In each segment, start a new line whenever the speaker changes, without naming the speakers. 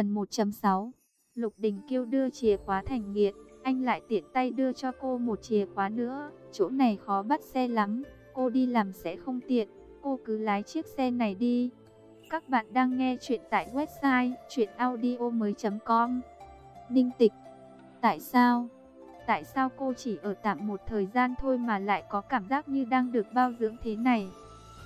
Phần 1.6 Lục Đình Kiêu đưa chìa khóa thành nghiệt, anh lại tiện tay đưa cho cô một chìa khóa nữa. Chỗ này khó bắt xe lắm, cô đi làm sẽ không tiện, cô cứ lái chiếc xe này đi. Các bạn đang nghe chuyện tại website chuyenaudio.com Ninh Tịch Tại sao? Tại sao cô chỉ ở tạm một thời gian thôi mà lại có cảm giác như đang được bao dưỡng thế này?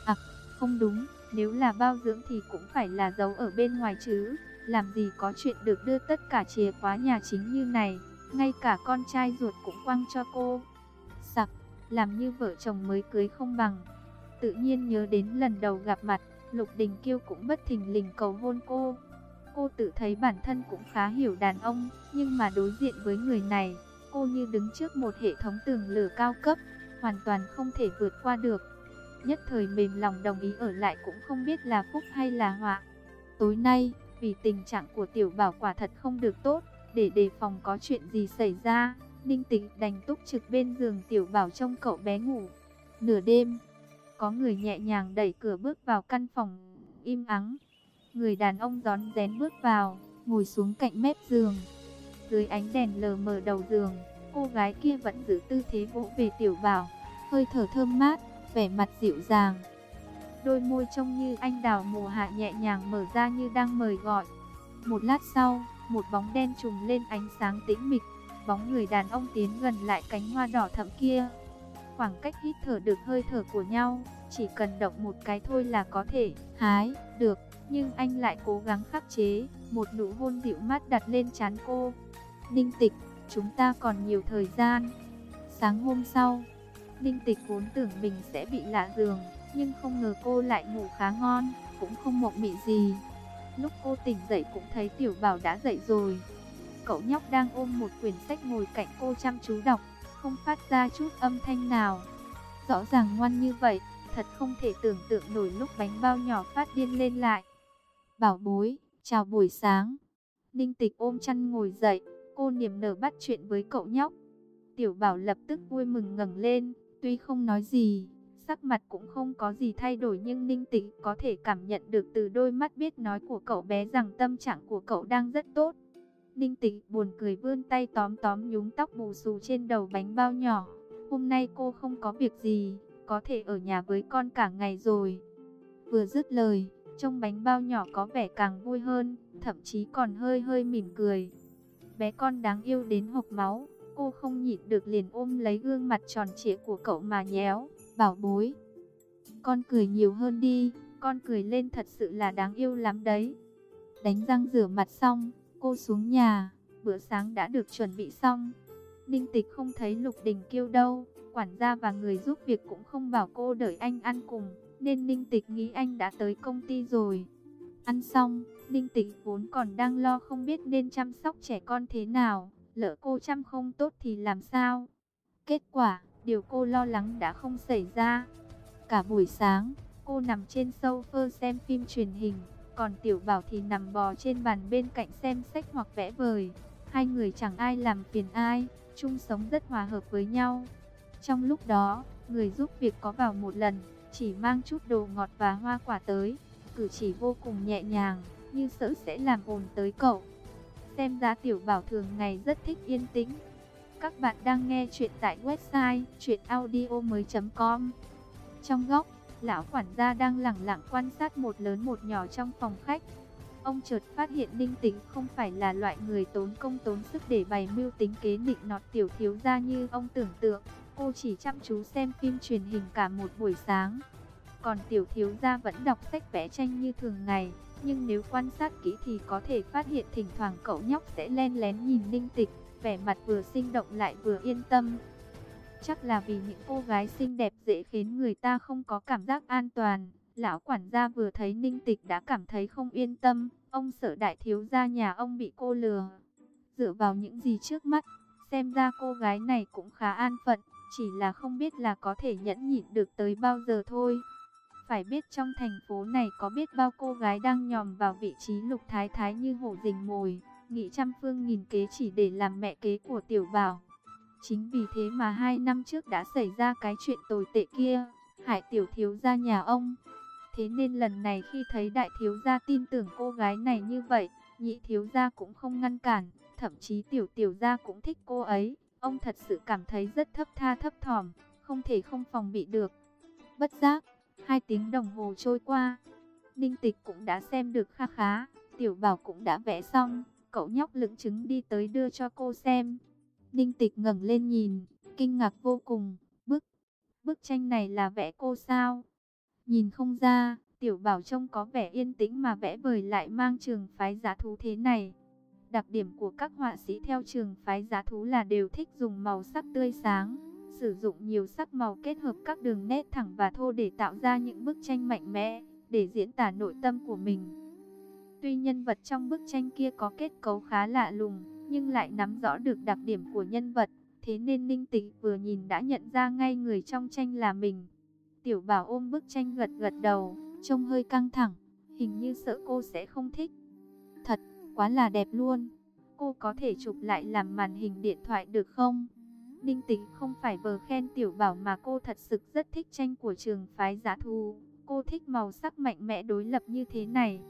À, không đúng, nếu là bao dưỡng thì cũng phải là giấu ở bên ngoài chứ. Làm gì có chuyện được đưa tất cả chìa khóa nhà chính như này, ngay cả con trai ruột cũng quăng cho cô. Sặc, làm như vợ chồng mới cưới không bằng. Tự nhiên nhớ đến lần đầu gặp mặt, Lục Đình Kiêu cũng bất thình lình cầu hôn cô. Cô tự thấy bản thân cũng khá hiểu đàn ông, nhưng mà đối diện với người này, cô như đứng trước một hệ thống tường lửa cao cấp, hoàn toàn không thể vượt qua được. Nhất thời mềm lòng đồng ý ở lại cũng không biết là phúc hay là họa. Tối nay, vì tình trạng của tiểu bảo quả thật không được tốt, để đề phòng có chuyện gì xảy ra, Ninh Tịch đành túc trực bên giường tiểu bảo trông cậu bé ngủ. Nửa đêm, có người nhẹ nhàng đẩy cửa bước vào căn phòng, im ắng. Người đàn ông rón rén bước vào, ngồi xuống cạnh mép giường. Dưới ánh đèn lờ mờ đầu giường, cô gái kia vẫn giữ tư thế vỗ về tiểu bảo, hơi thở thơm mát, vẻ mặt dịu dàng. Đôi môi trông như anh đào mùa hạ nhẹ nhàng mở ra như đang mời gọi. Một lát sau, một bóng đen trùng lên ánh sáng tĩnh mịch, bóng người đàn ông tiến gần lại cánh hoa đỏ thẫm kia. Khoảng cách hít thở được hơi thở của nhau, chỉ cần động một cái thôi là có thể hái được, nhưng anh lại cố gắng khắc chế, một nụ hôn dịu mát đặt lên trán cô. Ninh Tịch, chúng ta còn nhiều thời gian. Sáng hôm sau, Ninh Tịch vốn tưởng mình sẽ bị lạ giường, nhưng không ngờ cô lại ngủ khá ngon, cũng không mộng mị gì. Lúc cô tỉnh dậy cũng thấy Tiểu Bảo đã dậy rồi. Cậu nhóc đang ôm một quyển sách ngồi cạnh cô chăm chú đọc, không phát ra chút âm thanh nào. Rõ ràng ngoan như vậy, thật không thể tưởng tượng nổi lúc bánh bao nhỏ phát điên lên lại. Bảo bối, chào buổi sáng. Ninh tịch ôm chăn ngồi dậy, cô niềm nở bắt chuyện với cậu nhóc. Tiểu bảo lập tức vui mừng ngẩng lên, tuy không nói gì, sắc mặt cũng không có gì thay đổi nhưng Ninh Tịch có thể cảm nhận được từ đôi mắt biết nói của cậu bé rằng tâm trạng của cậu đang rất tốt. Ninh Tịch buồn cười vươn tay tóm tóm nhúng tóc bù xù trên đầu bánh bao nhỏ. Hôm nay cô không có việc gì, có thể ở nhà với con cả ngày rồi. Vừa dứt lời, trong bánh bao nhỏ có vẻ càng vui hơn, thậm chí còn hơi hơi mỉm cười. Bé con đáng yêu đến hộc máu, cô không nhịn được liền ôm lấy gương mặt tròn trịa của cậu mà nhéo bảo bối. Con cười nhiều hơn đi, con cười lên thật sự là đáng yêu lắm đấy. Đánh răng rửa mặt xong, cô xuống nhà, bữa sáng đã được chuẩn bị xong. Ninh tịch không thấy Lục Đình kêu đâu, quản gia và người giúp việc cũng không bảo cô đợi anh ăn cùng, nên Ninh tịch nghĩ anh đã tới công ty rồi. Ăn xong, Ninh tịch vốn còn đang lo không biết nên chăm sóc trẻ con thế nào, lỡ cô chăm không tốt thì làm sao. Kết quả, Điều cô lo lắng đã không xảy ra. Cả buổi sáng, cô nằm trên sofa xem phim truyền hình, còn Tiểu Bảo thì nằm bò trên bàn bên cạnh xem sách hoặc vẽ vời. Hai người chẳng ai làm phiền ai, chung sống rất hòa hợp với nhau. Trong lúc đó, người giúp việc có vào một lần, chỉ mang chút đồ ngọt và hoa quả tới, cử chỉ vô cùng nhẹ nhàng, như sợ sẽ làm ồn tới cậu. Xem ra Tiểu Bảo thường ngày rất thích yên tĩnh, các bạn đang nghe chuyện tại website chuyenaudio.com Trong góc, lão quản gia đang lẳng lặng quan sát một lớn một nhỏ trong phòng khách. Ông chợt phát hiện Ninh Tĩnh không phải là loại người tốn công tốn sức để bày mưu tính kế định nọt tiểu thiếu gia như ông tưởng tượng. Cô chỉ chăm chú xem phim truyền hình cả một buổi sáng. Còn tiểu thiếu gia vẫn đọc sách vẽ tranh như thường ngày. Nhưng nếu quan sát kỹ thì có thể phát hiện thỉnh thoảng cậu nhóc sẽ len lén nhìn Ninh Tịch vẻ mặt vừa sinh động lại vừa yên tâm. Chắc là vì những cô gái xinh đẹp dễ khiến người ta không có cảm giác an toàn. Lão quản gia vừa thấy ninh tịch đã cảm thấy không yên tâm, ông sợ đại thiếu gia nhà ông bị cô lừa. Dựa vào những gì trước mắt, xem ra cô gái này cũng khá an phận, chỉ là không biết là có thể nhẫn nhịn được tới bao giờ thôi. Phải biết trong thành phố này có biết bao cô gái đang nhòm vào vị trí lục thái thái như hổ rình mồi nghĩ trăm phương nghìn kế chỉ để làm mẹ kế của tiểu bảo. Chính vì thế mà hai năm trước đã xảy ra cái chuyện tồi tệ kia, hại tiểu thiếu gia nhà ông. Thế nên lần này khi thấy đại thiếu gia tin tưởng cô gái này như vậy, nhị thiếu gia cũng không ngăn cản, thậm chí tiểu tiểu gia cũng thích cô ấy. Ông thật sự cảm thấy rất thấp tha thấp thỏm, không thể không phòng bị được. Bất giác, hai tiếng đồng hồ trôi qua, Ninh Tịch cũng đã xem được kha khá, Tiểu Bảo cũng đã vẽ xong, cậu nhóc lững chứng đi tới đưa cho cô xem. Ninh Tịch ngẩng lên nhìn, kinh ngạc vô cùng, bức, bức tranh này là vẽ cô sao? Nhìn không ra, Tiểu Bảo trông có vẻ yên tĩnh mà vẽ vời lại mang trường phái giá thú thế này. Đặc điểm của các họa sĩ theo trường phái giá thú là đều thích dùng màu sắc tươi sáng, sử dụng nhiều sắc màu kết hợp các đường nét thẳng và thô để tạo ra những bức tranh mạnh mẽ, để diễn tả nội tâm của mình. Tuy nhân vật trong bức tranh kia có kết cấu khá lạ lùng, nhưng lại nắm rõ được đặc điểm của nhân vật, thế nên Ninh Tịch vừa nhìn đã nhận ra ngay người trong tranh là mình. Tiểu Bảo ôm bức tranh gật gật đầu, trông hơi căng thẳng, hình như sợ cô sẽ không thích. Thật, quá là đẹp luôn. Cô có thể chụp lại làm màn hình điện thoại được không? Ninh Tịch không phải vờ khen Tiểu Bảo mà cô thật sự rất thích tranh của trường phái giả thu. Cô thích màu sắc mạnh mẽ đối lập như thế này.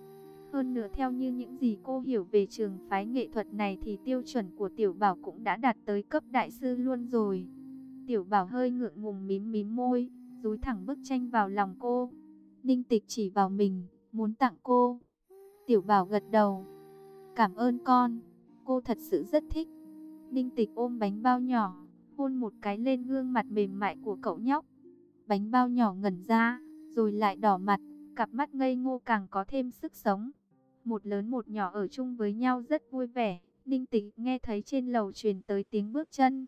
Hơn nữa theo như những gì cô hiểu về trường phái nghệ thuật này thì tiêu chuẩn của Tiểu Bảo cũng đã đạt tới cấp đại sư luôn rồi. Tiểu Bảo hơi ngượng ngùng mím mím môi, dúi thẳng bức tranh vào lòng cô. Ninh Tịch chỉ vào mình, muốn tặng cô. Tiểu Bảo gật đầu. Cảm ơn con, cô thật sự rất thích. Ninh Tịch ôm bánh bao nhỏ, hôn một cái lên gương mặt mềm mại của cậu nhóc. Bánh bao nhỏ ngẩn ra, rồi lại đỏ mặt, cặp mắt ngây ngô càng có thêm sức sống. Một lớn một nhỏ ở chung với nhau rất vui vẻ, Ninh Tịch nghe thấy trên lầu truyền tới tiếng bước chân.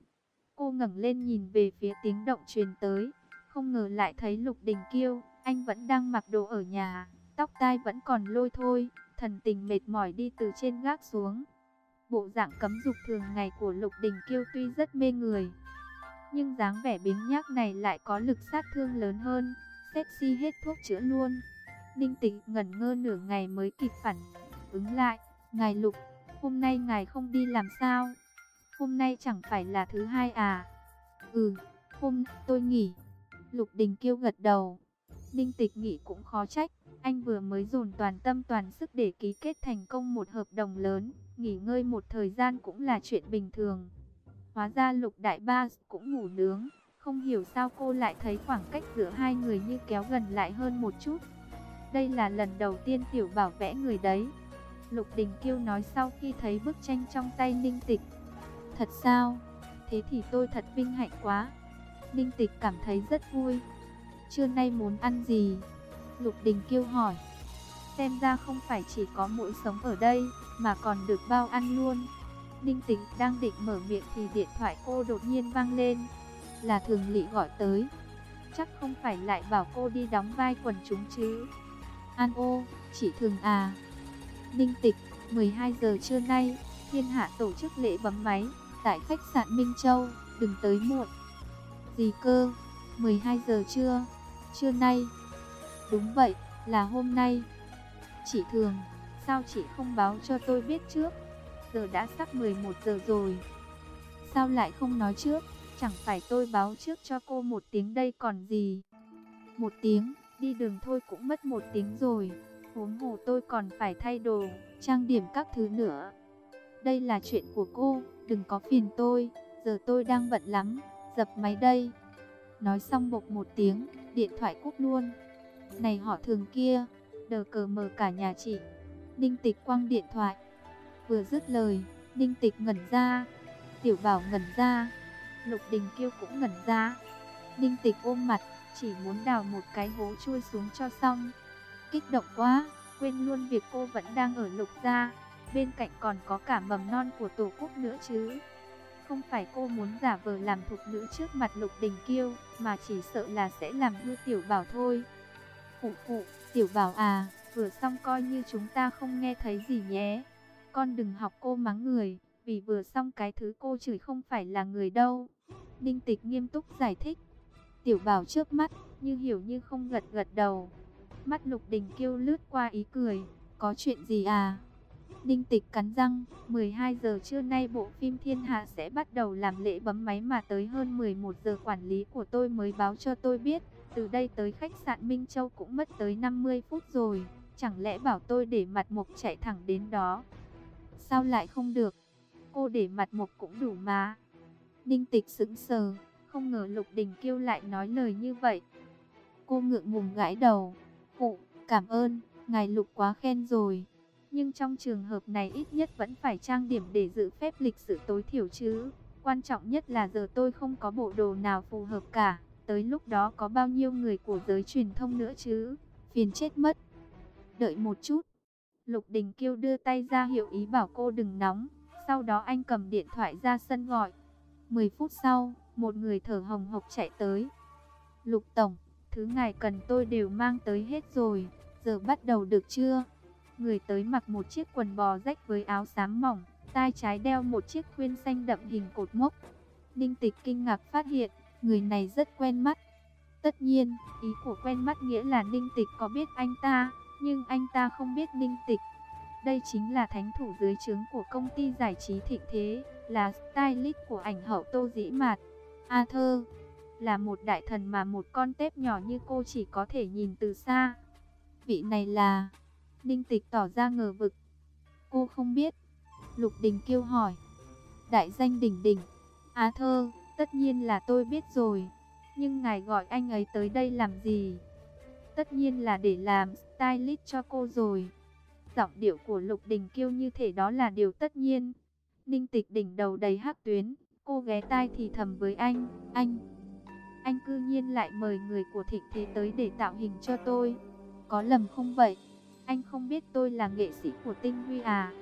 Cô ngẩng lên nhìn về phía tiếng động truyền tới, không ngờ lại thấy Lục Đình Kiêu, anh vẫn đang mặc đồ ở nhà, tóc tai vẫn còn lôi thôi, thần tình mệt mỏi đi từ trên gác xuống. Bộ dạng cấm dục thường ngày của Lục Đình Kiêu tuy rất mê người, nhưng dáng vẻ biếng nhác này lại có lực sát thương lớn hơn, sexy hết thuốc chữa luôn. Ninh Tịch ngẩn ngơ nửa ngày mới kịp phản ứng lại, "Ngài Lục, hôm nay ngài không đi làm sao? Hôm nay chẳng phải là thứ hai à?" "Ừ, hôm tôi nghỉ." Lục Đình Kiêu gật đầu. Ninh Tịch nghỉ cũng khó trách, anh vừa mới dồn toàn tâm toàn sức để ký kết thành công một hợp đồng lớn, nghỉ ngơi một thời gian cũng là chuyện bình thường. Hóa ra Lục Đại Ba cũng ngủ nướng, không hiểu sao cô lại thấy khoảng cách giữa hai người như kéo gần lại hơn một chút. Đây là lần đầu tiên Tiểu Bảo vẽ người đấy. Lục Đình Kiêu nói sau khi thấy bức tranh trong tay Ninh Tịch. Thật sao? Thế thì tôi thật vinh hạnh quá. Ninh Tịch cảm thấy rất vui. Trưa nay muốn ăn gì? Lục Đình Kiêu hỏi. Xem ra không phải chỉ có mỗi sống ở đây, mà còn được bao ăn luôn. Ninh Tịch đang định mở miệng thì điện thoại cô đột nhiên vang lên. Là thường lị gọi tới. Chắc không phải lại bảo cô đi đóng vai quần chúng chứ. An ô, chị thường à. Ninh Tịch, 12 giờ trưa nay, thiên hạ tổ chức lễ bấm máy, tại khách sạn Minh Châu, đừng tới muộn. Gì cơ, 12 giờ trưa, trưa nay. Đúng vậy, là hôm nay. Chị thường, sao chị không báo cho tôi biết trước? Giờ đã sắp 11 giờ rồi. Sao lại không nói trước? Chẳng phải tôi báo trước cho cô một tiếng đây còn gì? Một tiếng, đi đường thôi cũng mất một tiếng rồi. Huống hồ tôi còn phải thay đồ, trang điểm các thứ nữa. Đây là chuyện của cô, đừng có phiền tôi, giờ tôi đang bận lắm, dập máy đây. Nói xong bộc một tiếng, điện thoại cúp luôn. Này họ thường kia, đờ cờ mờ cả nhà chị. Ninh tịch quăng điện thoại. Vừa dứt lời, Ninh tịch ngẩn ra. Tiểu bảo ngẩn ra. Lục đình kiêu cũng ngẩn ra. Ninh tịch ôm mặt, chỉ muốn đào một cái hố chui xuống cho xong. Kích động quá, quên luôn việc cô vẫn đang ở lục gia. Bên cạnh còn có cả mầm non của tổ quốc nữa chứ. Không phải cô muốn giả vờ làm thục nữ trước mặt lục đình kiêu, mà chỉ sợ là sẽ làm hư tiểu bảo thôi. Phụ phụ, tiểu bảo à, vừa xong coi như chúng ta không nghe thấy gì nhé. Con đừng học cô mắng người, vì vừa xong cái thứ cô chửi không phải là người đâu. Ninh tịch nghiêm túc giải thích. Tiểu bảo trước mắt, như hiểu như không gật gật đầu. Mắt lục đình kêu lướt qua ý cười, có chuyện gì à? Ninh tịch cắn răng, 12 giờ trưa nay bộ phim Thiên Hạ sẽ bắt đầu làm lễ bấm máy mà tới hơn 11 giờ quản lý của tôi mới báo cho tôi biết. Từ đây tới khách sạn Minh Châu cũng mất tới 50 phút rồi. Chẳng lẽ bảo tôi để mặt mục chạy thẳng đến đó? Sao lại không được? Cô để mặt mục cũng đủ mà. Ninh tịch sững sờ, không ngờ Lục Đình Kiêu lại nói lời như vậy. Cô ngượng ngùng gãi đầu. Phụ, cảm ơn, ngài Lục quá khen rồi. Nhưng trong trường hợp này ít nhất vẫn phải trang điểm để giữ phép lịch sự tối thiểu chứ. Quan trọng nhất là giờ tôi không có bộ đồ nào phù hợp cả. Tới lúc đó có bao nhiêu người của giới truyền thông nữa chứ. Phiền chết mất. Đợi một chút. Lục Đình Kiêu đưa tay ra hiệu ý bảo cô đừng nóng. Sau đó anh cầm điện thoại ra sân gọi. 10 phút sau, một người thở hồng hộc chạy tới. Lục Tổng, thứ ngài cần tôi đều mang tới hết rồi. Giờ bắt đầu được chưa? Người tới mặc một chiếc quần bò rách với áo xám mỏng, tai trái đeo một chiếc khuyên xanh đậm hình cột mốc. Ninh tịch kinh ngạc phát hiện, người này rất quen mắt. Tất nhiên, ý của quen mắt nghĩa là Ninh tịch có biết anh ta, nhưng anh ta không biết Ninh tịch. Đây chính là thánh thủ dưới trướng của công ty giải trí thịnh thế, là stylist của ảnh hậu Tô Dĩ Mạt. A Thơ, là một đại thần mà một con tép nhỏ như cô chỉ có thể nhìn từ xa. Vị này là... Ninh Tịch tỏ ra ngờ vực. Cô không biết. Lục Đình kêu hỏi. Đại danh Đình Đình. Á thơ, tất nhiên là tôi biết rồi. Nhưng ngài gọi anh ấy tới đây làm gì? Tất nhiên là để làm stylist cho cô rồi. Giọng điệu của Lục Đình kêu như thể đó là điều tất nhiên. Ninh Tịch đỉnh đầu đầy hắc tuyến. Cô ghé tai thì thầm với anh. Anh, anh cư nhiên lại mời người của thịnh thế tới để tạo hình cho tôi. Có lầm không vậy? Anh không biết tôi là nghệ sĩ của Tinh Huy à?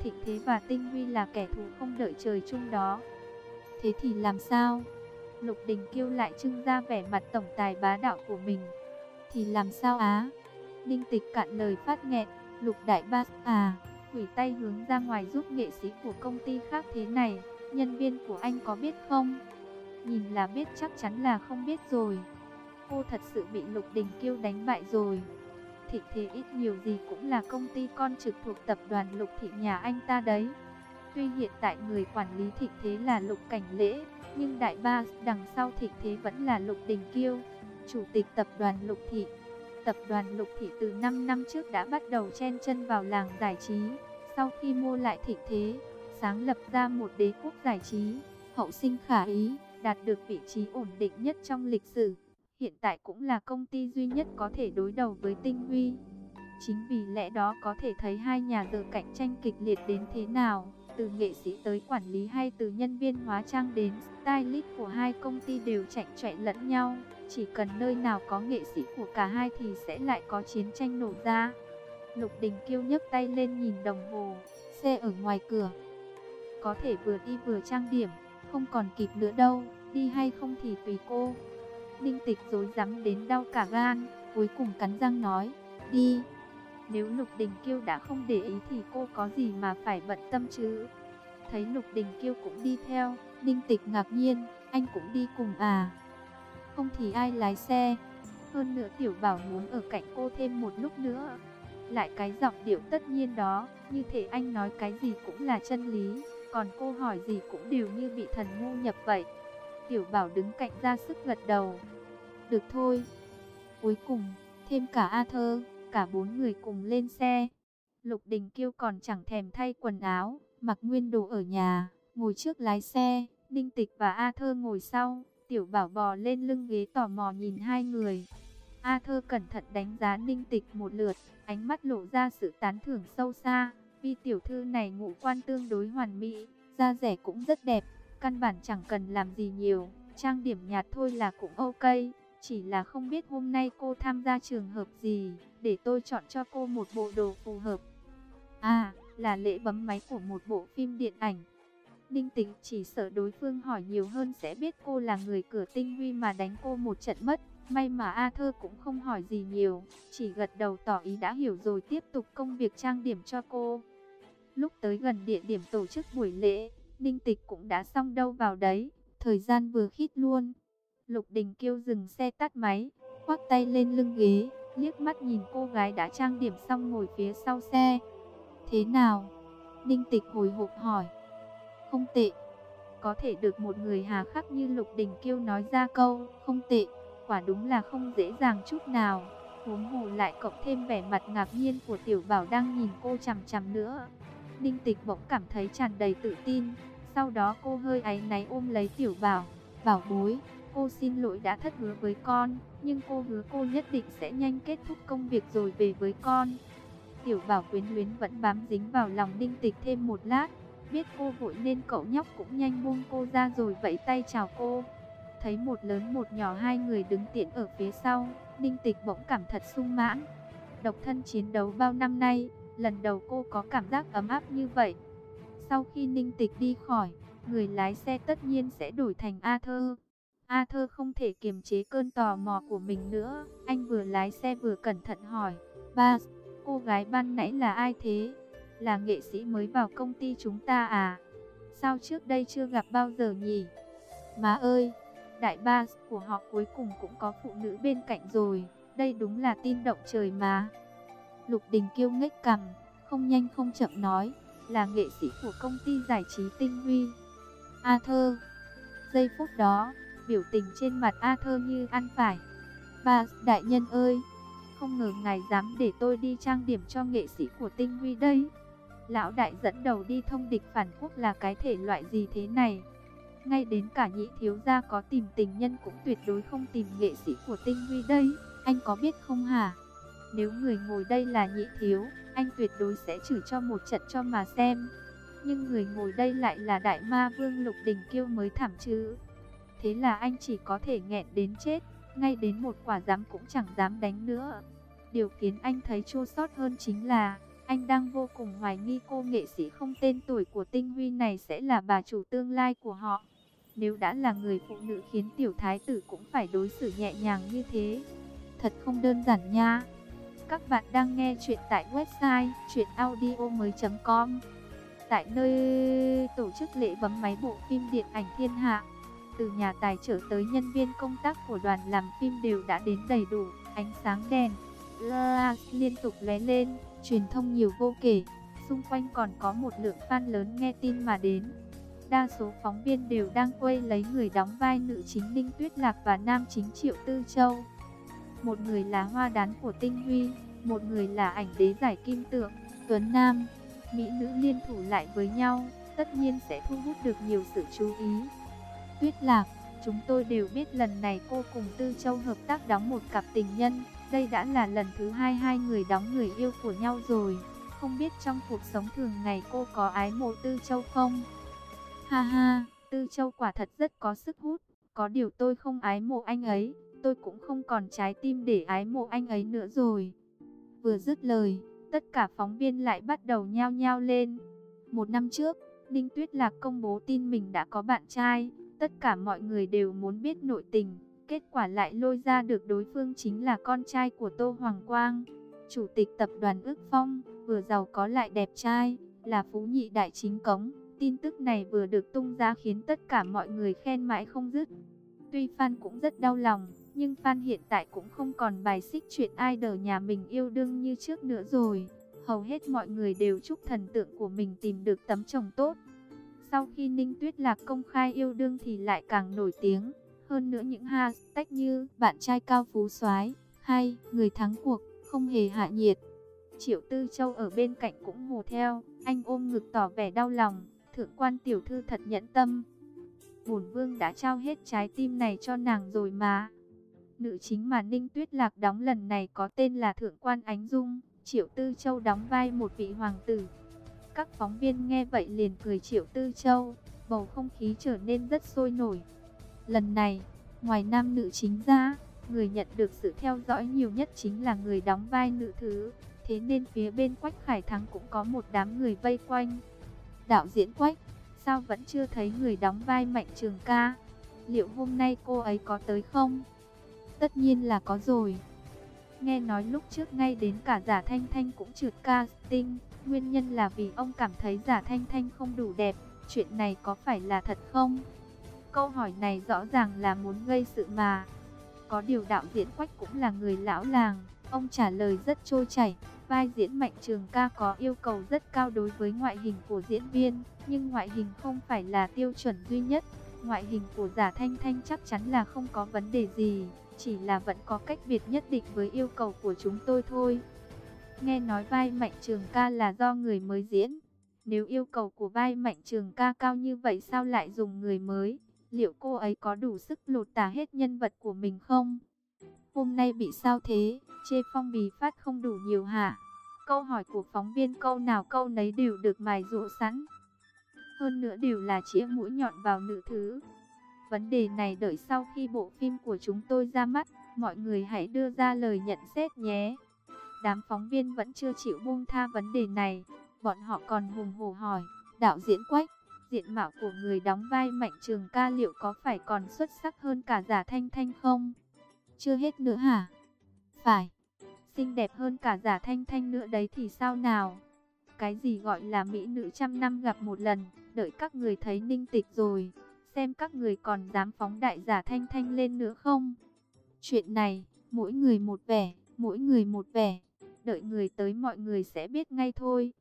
Thịnh Thế và Tinh Huy là kẻ thù không đợi trời chung đó. Thế thì làm sao? Lục Đình kêu lại trưng ra vẻ mặt tổng tài bá đạo của mình. Thì làm sao á? Ninh Tịch cạn lời phát nghẹn, Lục Đại Ba à, quỷ tay hướng ra ngoài giúp nghệ sĩ của công ty khác thế này, nhân viên của anh có biết không? Nhìn là biết chắc chắn là không biết rồi. Cô thật sự bị Lục Đình Kiêu đánh bại rồi. Thịnh Thế ít nhiều gì cũng là công ty con trực thuộc tập đoàn Lục Thị nhà anh ta đấy. Tuy hiện tại người quản lý Thịnh Thế là Lục Cảnh Lễ, nhưng đại ba đằng sau Thịnh Thế vẫn là Lục Đình Kiêu, chủ tịch tập đoàn Lục Thị. Tập đoàn Lục Thị từ 5 năm trước đã bắt đầu chen chân vào làng giải trí, sau khi mua lại Thịnh Thế, sáng lập ra một đế quốc giải trí, hậu sinh khả ý, đạt được vị trí ổn định nhất trong lịch sử hiện tại cũng là công ty duy nhất có thể đối đầu với Tinh Huy. Chính vì lẽ đó có thể thấy hai nhà giờ cạnh tranh kịch liệt đến thế nào, từ nghệ sĩ tới quản lý hay từ nhân viên hóa trang đến stylist của hai công ty đều chạy chạy lẫn nhau. Chỉ cần nơi nào có nghệ sĩ của cả hai thì sẽ lại có chiến tranh nổ ra. Lục Đình Kiêu nhấc tay lên nhìn đồng hồ, xe ở ngoài cửa. Có thể vừa đi vừa trang điểm, không còn kịp nữa đâu, đi hay không thì tùy cô. Ninh tịch dối rắm đến đau cả gan, cuối cùng cắn răng nói, đi. Nếu Lục Đình Kiêu đã không để ý thì cô có gì mà phải bận tâm chứ. Thấy Lục Đình Kiêu cũng đi theo, Ninh tịch ngạc nhiên, anh cũng đi cùng à. Không thì ai lái xe. Hơn nữa tiểu bảo muốn ở cạnh cô thêm một lúc nữa. Lại cái giọng điệu tất nhiên đó, như thể anh nói cái gì cũng là chân lý, còn cô hỏi gì cũng đều như bị thần ngu nhập vậy. Tiểu bảo đứng cạnh ra sức gật đầu. Được thôi. Cuối cùng, thêm cả A Thơ, cả bốn người cùng lên xe. Lục Đình Kiêu còn chẳng thèm thay quần áo, mặc nguyên đồ ở nhà, ngồi trước lái xe, Ninh Tịch và A Thơ ngồi sau, Tiểu Bảo bò lên lưng ghế tò mò nhìn hai người. A Thơ cẩn thận đánh giá Ninh Tịch một lượt, ánh mắt lộ ra sự tán thưởng sâu xa, vì tiểu thư này ngũ quan tương đối hoàn mỹ, da rẻ cũng rất đẹp, Căn bản chẳng cần làm gì nhiều, trang điểm nhạt thôi là cũng ok. Chỉ là không biết hôm nay cô tham gia trường hợp gì, để tôi chọn cho cô một bộ đồ phù hợp. À, là lễ bấm máy của một bộ phim điện ảnh. Ninh tính chỉ sợ đối phương hỏi nhiều hơn sẽ biết cô là người cửa tinh huy mà đánh cô một trận mất. May mà A Thơ cũng không hỏi gì nhiều, chỉ gật đầu tỏ ý đã hiểu rồi tiếp tục công việc trang điểm cho cô. Lúc tới gần địa điểm tổ chức buổi lễ, Ninh tịch cũng đã xong đâu vào đấy, thời gian vừa khít luôn. Lục Đình kêu dừng xe tắt máy, khoác tay lên lưng ghế, liếc mắt nhìn cô gái đã trang điểm xong ngồi phía sau xe. Thế nào? Ninh tịch hồi hộp hỏi. Không tệ. Có thể được một người hà khắc như Lục Đình kêu nói ra câu, không tệ, quả đúng là không dễ dàng chút nào. Huống hồ lại cộng thêm vẻ mặt ngạc nhiên của tiểu bảo đang nhìn cô chằm chằm nữa. Đinh Tịch bỗng cảm thấy tràn đầy tự tin. Sau đó cô hơi áy náy ôm lấy Tiểu Bảo. Bảo bối, cô xin lỗi đã thất hứa với con. Nhưng cô hứa cô nhất định sẽ nhanh kết thúc công việc rồi về với con. Tiểu Bảo quyến luyến vẫn bám dính vào lòng Đinh Tịch thêm một lát. Biết cô vội nên cậu nhóc cũng nhanh buông cô ra rồi vẫy tay chào cô. Thấy một lớn một nhỏ hai người đứng tiện ở phía sau, Đinh Tịch bỗng cảm thật sung mãn. Độc thân chiến đấu bao năm nay, lần đầu cô có cảm giác ấm áp như vậy. Sau khi Ninh Tịch đi khỏi, người lái xe tất nhiên sẽ đổi thành A Thơ. A Thơ không thể kiềm chế cơn tò mò của mình nữa, anh vừa lái xe vừa cẩn thận hỏi, ba, cô gái ban nãy là ai thế? Là nghệ sĩ mới vào công ty chúng ta à? Sao trước đây chưa gặp bao giờ nhỉ? Má ơi, đại ba của họ cuối cùng cũng có phụ nữ bên cạnh rồi, đây đúng là tin động trời mà. Lục Đình Kiêu ngếch cằm, không nhanh không chậm nói, là nghệ sĩ của công ty giải trí Tinh Huy. A Thơ. Giây phút đó, biểu tình trên mặt A Thơ như ăn phải. Ba, đại nhân ơi, không ngờ ngài dám để tôi đi trang điểm cho nghệ sĩ của Tinh Huy đây. Lão đại dẫn đầu đi thông địch phản quốc là cái thể loại gì thế này? Ngay đến cả nhị thiếu gia có tìm tình nhân cũng tuyệt đối không tìm nghệ sĩ của Tinh Huy đây. Anh có biết không hả? Nếu người ngồi đây là nhị thiếu, anh tuyệt đối sẽ chửi cho một trận cho mà xem. Nhưng người ngồi đây lại là đại ma vương Lục Đình Kiêu mới thảm chứ. Thế là anh chỉ có thể nghẹn đến chết, ngay đến một quả giám cũng chẳng dám đánh nữa. Điều khiến anh thấy chua xót hơn chính là, anh đang vô cùng hoài nghi cô nghệ sĩ không tên tuổi của tinh huy này sẽ là bà chủ tương lai của họ. Nếu đã là người phụ nữ khiến tiểu thái tử cũng phải đối xử nhẹ nhàng như thế. Thật không đơn giản nha. Các bạn đang nghe chuyện tại website chuyenaudio.com Tại nơi tổ chức lễ bấm máy bộ phim điện ảnh thiên hạ, Từ nhà tài trợ tới nhân viên công tác của đoàn làm phim đều đã đến đầy đủ, Ánh sáng đèn, la liên tục lóe lên, Truyền thông nhiều vô kể. Xung quanh còn có một lượng fan lớn nghe tin mà đến. Đa số phóng viên đều đang quay lấy người đóng vai nữ chính Đinh Tuyết Lạc và nam chính Triệu Tư Châu một người là hoa đán của tinh huy, một người là ảnh đế giải kim tượng, Tuấn Nam. Mỹ nữ liên thủ lại với nhau, tất nhiên sẽ thu hút được nhiều sự chú ý. Tuyết Lạc, chúng tôi đều biết lần này cô cùng Tư Châu hợp tác đóng một cặp tình nhân. Đây đã là lần thứ hai hai người đóng người yêu của nhau rồi. Không biết trong cuộc sống thường ngày cô có ái mộ Tư Châu không? Ha ha, Tư Châu quả thật rất có sức hút. Có điều tôi không ái mộ anh ấy tôi cũng không còn trái tim để ái mộ anh ấy nữa rồi. Vừa dứt lời, tất cả phóng viên lại bắt đầu nhao nhao lên. Một năm trước, Ninh Tuyết Lạc công bố tin mình đã có bạn trai, tất cả mọi người đều muốn biết nội tình, kết quả lại lôi ra được đối phương chính là con trai của Tô Hoàng Quang, chủ tịch tập đoàn ước phong, vừa giàu có lại đẹp trai, là phú nhị đại chính cống. Tin tức này vừa được tung ra khiến tất cả mọi người khen mãi không dứt. Tuy fan cũng rất đau lòng, nhưng Phan hiện tại cũng không còn bài xích chuyện idol nhà mình yêu đương như trước nữa rồi. Hầu hết mọi người đều chúc thần tượng của mình tìm được tấm chồng tốt. Sau khi Ninh Tuyết Lạc công khai yêu đương thì lại càng nổi tiếng. Hơn nữa những hashtag như bạn trai cao phú soái hay người thắng cuộc không hề hạ nhiệt. Triệu Tư Châu ở bên cạnh cũng hồ theo, anh ôm ngực tỏ vẻ đau lòng, thượng quan tiểu thư thật nhẫn tâm. Bổn vương đã trao hết trái tim này cho nàng rồi mà. Nữ chính mà Ninh Tuyết Lạc đóng lần này có tên là Thượng quan Ánh Dung, Triệu Tư Châu đóng vai một vị hoàng tử. Các phóng viên nghe vậy liền cười Triệu Tư Châu, bầu không khí trở nên rất sôi nổi. Lần này, ngoài nam nữ chính ra, người nhận được sự theo dõi nhiều nhất chính là người đóng vai nữ thứ. Thế nên phía bên Quách Khải Thắng cũng có một đám người vây quanh. Đạo diễn Quách, sao vẫn chưa thấy người đóng vai Mạnh Trường ca? Liệu hôm nay cô ấy có tới không? Tất nhiên là có rồi. Nghe nói lúc trước ngay đến cả giả thanh thanh cũng trượt casting. Nguyên nhân là vì ông cảm thấy giả thanh thanh không đủ đẹp. Chuyện này có phải là thật không? Câu hỏi này rõ ràng là muốn gây sự mà. Có điều đạo diễn Quách cũng là người lão làng. Ông trả lời rất trôi chảy. Vai diễn Mạnh Trường ca có yêu cầu rất cao đối với ngoại hình của diễn viên. Nhưng ngoại hình không phải là tiêu chuẩn duy nhất. Ngoại hình của giả thanh thanh chắc chắn là không có vấn đề gì chỉ là vẫn có cách biệt nhất định với yêu cầu của chúng tôi thôi. Nghe nói vai Mạnh Trường ca là do người mới diễn, Nếu yêu cầu của vai mạnh trường ca cao như vậy sao lại dùng người mới? Liệu cô ấy có đủ sức lột tả hết nhân vật của mình không? Hôm nay bị sao thế? Chê phong bì phát không đủ nhiều hả? Câu hỏi của phóng viên câu nào câu nấy đều được mài rũ sẵn. Hơn nữa đều là chĩa mũi nhọn vào nữ thứ. Vấn đề này đợi sau khi bộ phim của chúng tôi ra mắt, mọi người hãy đưa ra lời nhận xét nhé. Đám phóng viên vẫn chưa chịu buông tha vấn đề này, bọn họ còn hùng hổ hỏi, đạo diễn quách, diện mạo của người đóng vai mạnh trường ca liệu có phải còn xuất sắc hơn cả giả thanh thanh không? Chưa hết nữa hả? Phải, xinh đẹp hơn cả giả thanh thanh nữa đấy thì sao nào? Cái gì gọi là mỹ nữ trăm năm gặp một lần, đợi các người thấy ninh tịch rồi, xem các người còn dám phóng đại giả thanh thanh lên nữa không? Chuyện này, mỗi người một vẻ, mỗi người một vẻ, đợi người tới mọi người sẽ biết ngay thôi.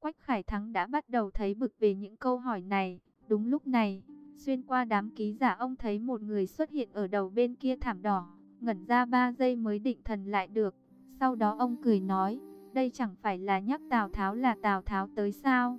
Quách Khải Thắng đã bắt đầu thấy bực về những câu hỏi này. Đúng lúc này, xuyên qua đám ký giả ông thấy một người xuất hiện ở đầu bên kia thảm đỏ, ngẩn ra 3 giây mới định thần lại được. Sau đó ông cười nói, đây chẳng phải là nhắc Tào Tháo là Tào Tháo tới sao?